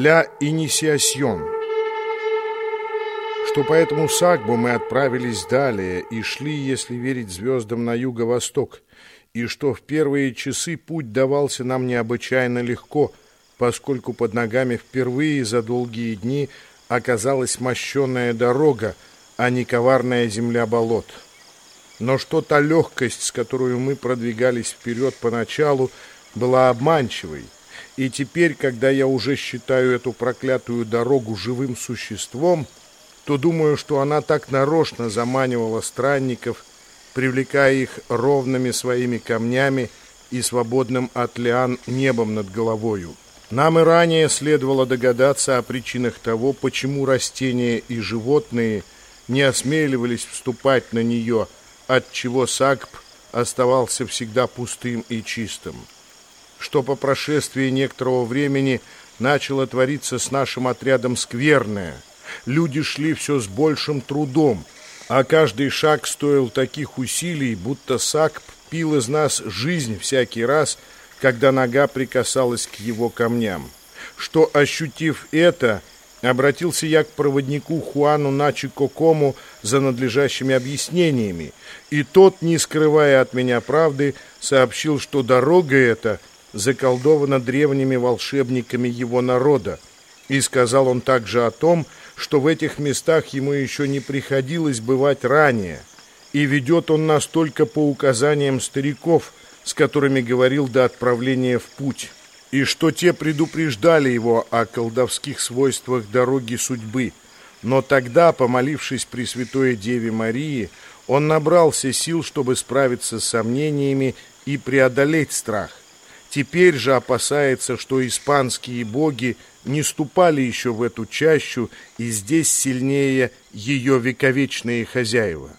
«Ля Инисиасьон», что по этому сагбу мы отправились далее и шли, если верить звездам, на юго-восток, и что в первые часы путь давался нам необычайно легко, поскольку под ногами впервые за долгие дни оказалась мощенная дорога, а не коварная земля болот. Но что та легкость, с которой мы продвигались вперед поначалу, была обманчивой, и теперь, когда я уже считаю эту проклятую дорогу живым существом, то думаю, что она так нарочно заманивала странников, привлекая их ровными своими камнями и свободным от лиан небом над головою. Нам и ранее следовало догадаться о причинах того, почему растения и животные не осмеливались вступать на нее, от чего Сакп оставался всегда пустым и чистым. Что по прошествии некоторого времени начало твориться с нашим отрядом скверное – люди шли все с большим трудом, а каждый шаг стоил таких усилий, будто Сак пил из нас жизнь всякий раз, когда нога прикасалась к его камням. Что, ощутив это, обратился я к проводнику Хуану Начи Кокому за надлежащими объяснениями, и тот, не скрывая от меня правды, сообщил, что дорога эта заколдована древними волшебниками его народа, и сказал он также о том, что в этих местах ему еще не приходилось бывать ранее, и ведет он нас только по указаниям стариков, с которыми говорил до отправления в путь, и что те предупреждали его о колдовских свойствах дороги судьбы. Но тогда, помолившись при Святой Деве Марии, он набрался сил, чтобы справиться с сомнениями и преодолеть страх. Теперь же опасается, что испанские боги не ступали еще в эту чащу, и здесь сильнее ее вековечные хозяева.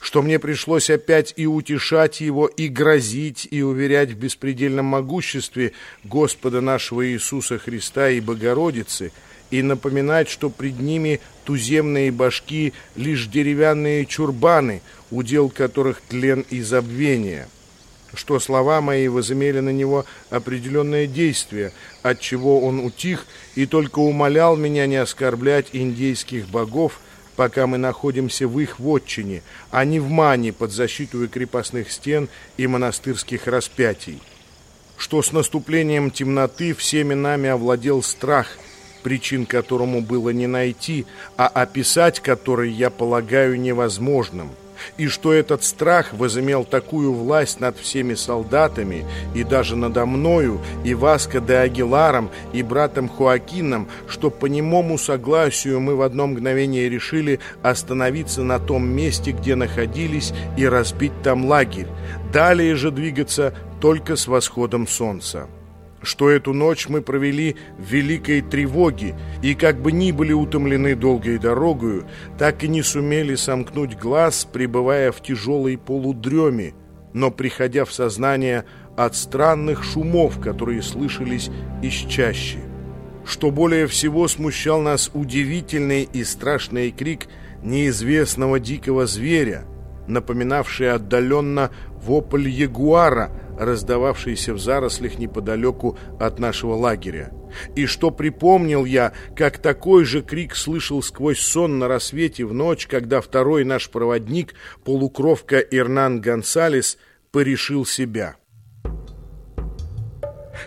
Что мне пришлось опять и утешать его, и грозить, и уверять в беспредельном могуществе Господа нашего Иисуса Христа и Богородицы, и напоминать, что пред ними туземные башки лишь деревянные чурбаны, удел которых тлен и забвение – что слова мои возымели на него определенное действие, от чего он утих и только умолял меня не оскорблять индейских богов, пока мы находимся в их вотчине, а не в мане под защиту крепостных стен и монастырских распятий. Что с наступлением темноты всеми нами овладел страх, причин которому было не найти, а описать который я полагаю невозможным – и что этот страх возымел такую власть над всеми солдатами и даже надо мною, и Васко де Агиларом, и братом Хуакином, что по немому согласию мы в одно мгновение решили остановиться на том месте, где находились, и разбить там лагерь, далее же двигаться только с восходом солнца что эту ночь мы провели в великой тревоге и как бы ни были утомлены долгой дорогою, так и не сумели сомкнуть глаз, пребывая в тяжелой полудреме, но приходя в сознание от странных шумов, которые слышались из чащи. Что более всего смущал нас удивительный и страшный крик неизвестного дикого зверя, напоминавший отдаленно вопль ягуара – раздававшийся в зарослях неподалеку от нашего лагеря. И что припомнил я, как такой же крик слышал сквозь сон на рассвете в ночь, когда второй наш проводник, полукровка Ирнан Гонсалес, порешил себя.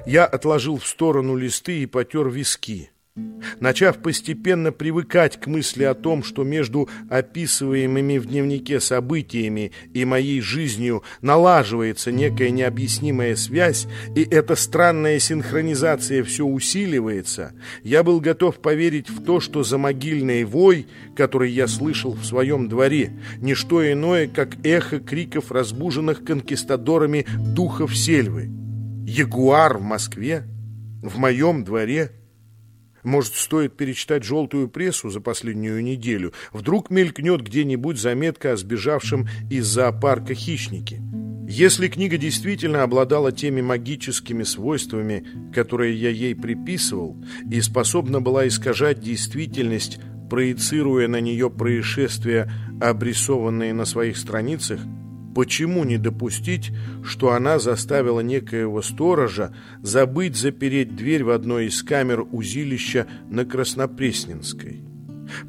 Я отложил в сторону листы и потер виски. Начав постепенно привыкать к мысли о том, что между описываемыми в дневнике событиями и моей жизнью налаживается некая необъяснимая связь, и эта странная синхронизация все усиливается, я был готов поверить в то, что за могильный вой, который я слышал в своем дворе, не что иное, как эхо криков разбуженных конкистадорами духов сельвы. Ягуар в Москве? В моем дворе? Может, стоит перечитать желтую прессу за последнюю неделю? Вдруг мелькнет где-нибудь заметка о сбежавшем из зоопарка хищнике? Если книга действительно обладала теми магическими свойствами, которые я ей приписывал, и способна была искажать действительность, проецируя на нее происшествия, обрисованные на своих страницах, Почему не допустить, что она заставила некоего сторожа забыть запереть дверь в одной из камер узилища на Краснопресненской?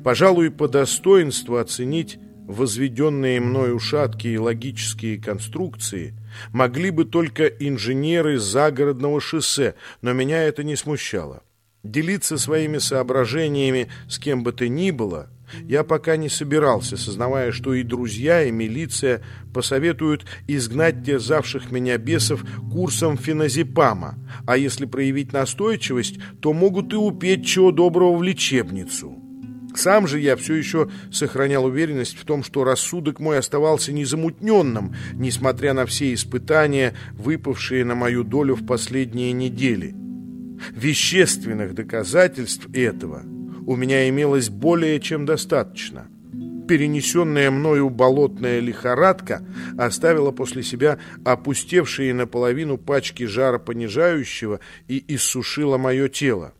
Пожалуй, по достоинству оценить возведенные мною шаткие логические конструкции могли бы только инженеры загородного шоссе, но меня это не смущало. Делиться своими соображениями с кем бы то ни было я пока не собирался, сознавая, что и друзья, и милиция посоветуют изгнать терзавших меня бесов курсом феназепама, а если проявить настойчивость, то могут и упеть чего доброго в лечебницу. Сам же я все еще сохранял уверенность в том, что рассудок мой оставался незамутненным, несмотря на все испытания, выпавшие на мою долю в последние недели. Вещественных доказательств этого у меня имелось более чем достаточно. Перенесенная мною болотная лихорадка оставила после себя опустевшие наполовину пачки жаропонижающего и иссушила мое тело.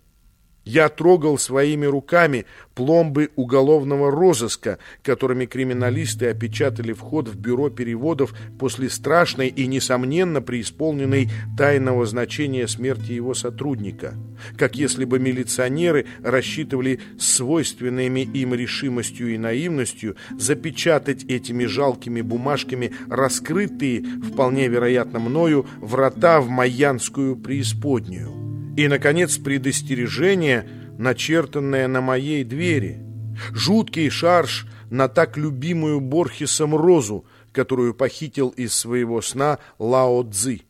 Я трогал своими руками пломбы уголовного розыска, которыми криминалисты опечатали вход в бюро переводов после страшной и, несомненно, преисполненной тайного значения смерти его сотрудника. Как если бы милиционеры рассчитывали свойственными им решимостью и наивностью запечатать этими жалкими бумажками раскрытые, вполне вероятно мною, врата в майянскую преисподнюю. И, наконец, предостережение, начертанное на моей двери. Жуткий шарж на так любимую Борхесом розу, которую похитил из своего сна Лао Цзи.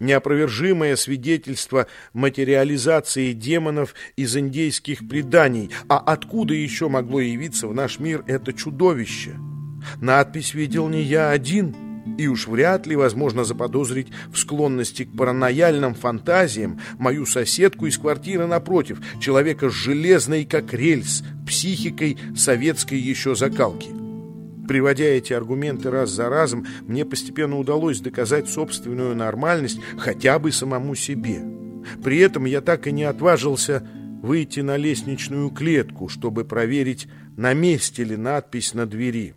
Неопровержимое свидетельство материализации демонов из индейских преданий. А откуда еще могло явиться в наш мир это чудовище? Надпись видел не я один – и уж вряд ли возможно заподозрить в склонности к паранояльным фантазиям мою соседку из квартиры напротив, человека с железной, как рельс, психикой советской еще закалки. Приводя эти аргументы раз за разом, мне постепенно удалось доказать собственную нормальность хотя бы самому себе. При этом я так и не отважился выйти на лестничную клетку, чтобы проверить, на месте ли надпись на двери.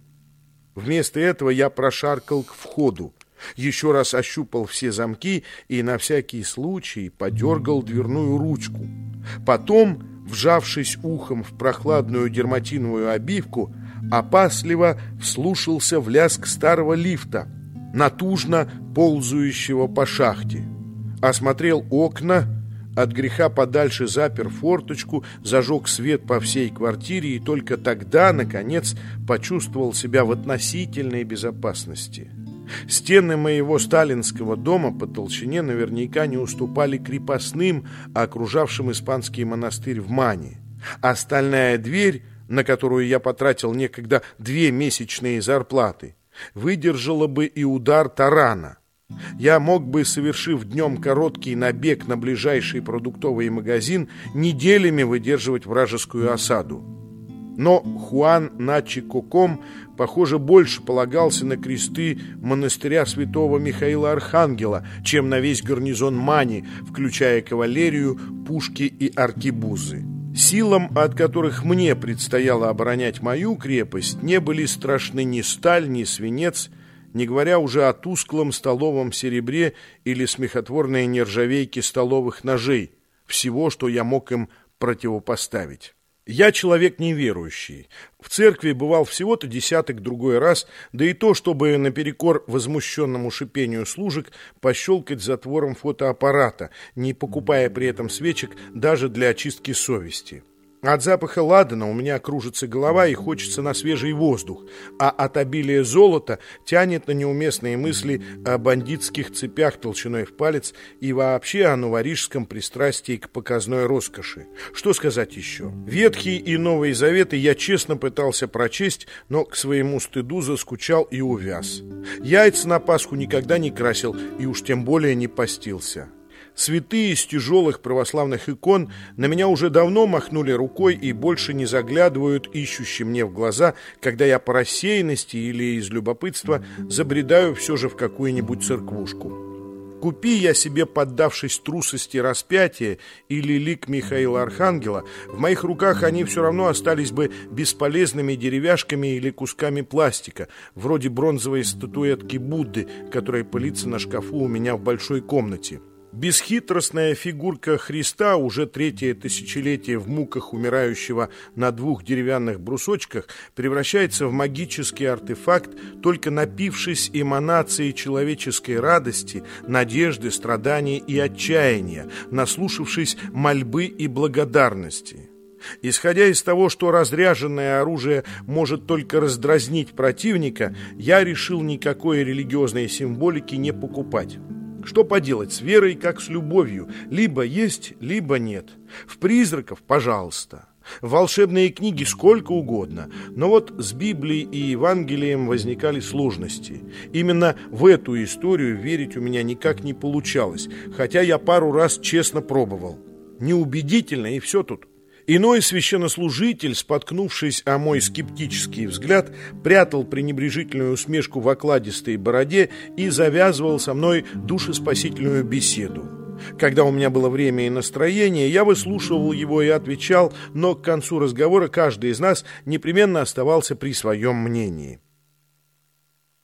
Вместо этого я прошаркал к входу, еще раз ощупал все замки и на всякий случай подергал дверную ручку. Потом, вжавшись ухом в прохладную дерматиновую обивку, опасливо вслушался в лязг старого лифта, натужно ползающего по шахте. Осмотрел окна, от греха подальше запер форточку, зажег свет по всей квартире и только тогда, наконец, почувствовал себя в относительной безопасности. Стены моего сталинского дома по толщине наверняка не уступали крепостным, окружавшим испанский монастырь в Мане. Остальная дверь, на которую я потратил некогда две месячные зарплаты, выдержала бы и удар тарана – я мог бы, совершив днем короткий набег на ближайший продуктовый магазин, неделями выдерживать вражескую осаду. Но Хуан Начи Коком, похоже, больше полагался на кресты монастыря святого Михаила Архангела, чем на весь гарнизон Мани, включая кавалерию, пушки и аркебузы. Силам, от которых мне предстояло оборонять мою крепость, не были страшны ни сталь, ни свинец, не говоря уже о тусклом столовом серебре или смехотворной нержавейке столовых ножей, всего, что я мог им противопоставить. Я человек неверующий. В церкви бывал всего-то десяток другой раз, да и то, чтобы наперекор возмущенному шипению служек пощелкать затвором фотоаппарата, не покупая при этом свечек даже для очистки совести. От запаха ладана у меня кружится голова и хочется на свежий воздух, а от обилия золота тянет на неуместные мысли о бандитских цепях толщиной в палец и вообще о новорижском пристрастии к показной роскоши. Что сказать еще? Ветхий и Новые Заветы я честно пытался прочесть, но к своему стыду заскучал и увяз. Яйца на Пасху никогда не красил и уж тем более не постился. Святые из тяжелых православных икон на меня уже давно махнули рукой и больше не заглядывают ищущие мне в глаза, когда я по рассеянности или из любопытства забредаю все же в какую-нибудь церквушку. Купи я себе, поддавшись трусости распятия или лик Михаила Архангела, в моих руках они все равно остались бы бесполезными деревяшками или кусками пластика, вроде бронзовой статуэтки Будды, которая пылится на шкафу у меня в большой комнате. Бесхитростная фигурка Христа, уже третье тысячелетие в муках умирающего на двух деревянных брусочках, превращается в магический артефакт, только напившись эманацией человеческой радости, надежды, страданий и отчаяния, наслушавшись мольбы и благодарности. Исходя из того, что разряженное оружие может только раздразнить противника, я решил никакой религиозной символики не покупать. Что поделать с верой, как с любовью? Либо есть, либо нет. В призраков, пожалуйста. Волшебные книги сколько угодно. Но вот с Библией и Евангелием возникали сложности. Именно в эту историю верить у меня никак не получалось, хотя я пару раз честно пробовал. Неубедительно, и все тут. Иной священнослужитель, споткнувшись о мой скептический взгляд, прятал пренебрежительную усмешку в окладистой бороде и завязывал со мной душеспасительную беседу. Когда у меня было время и настроение, я выслушивал его и отвечал, но к концу разговора каждый из нас непременно оставался при своем мнении.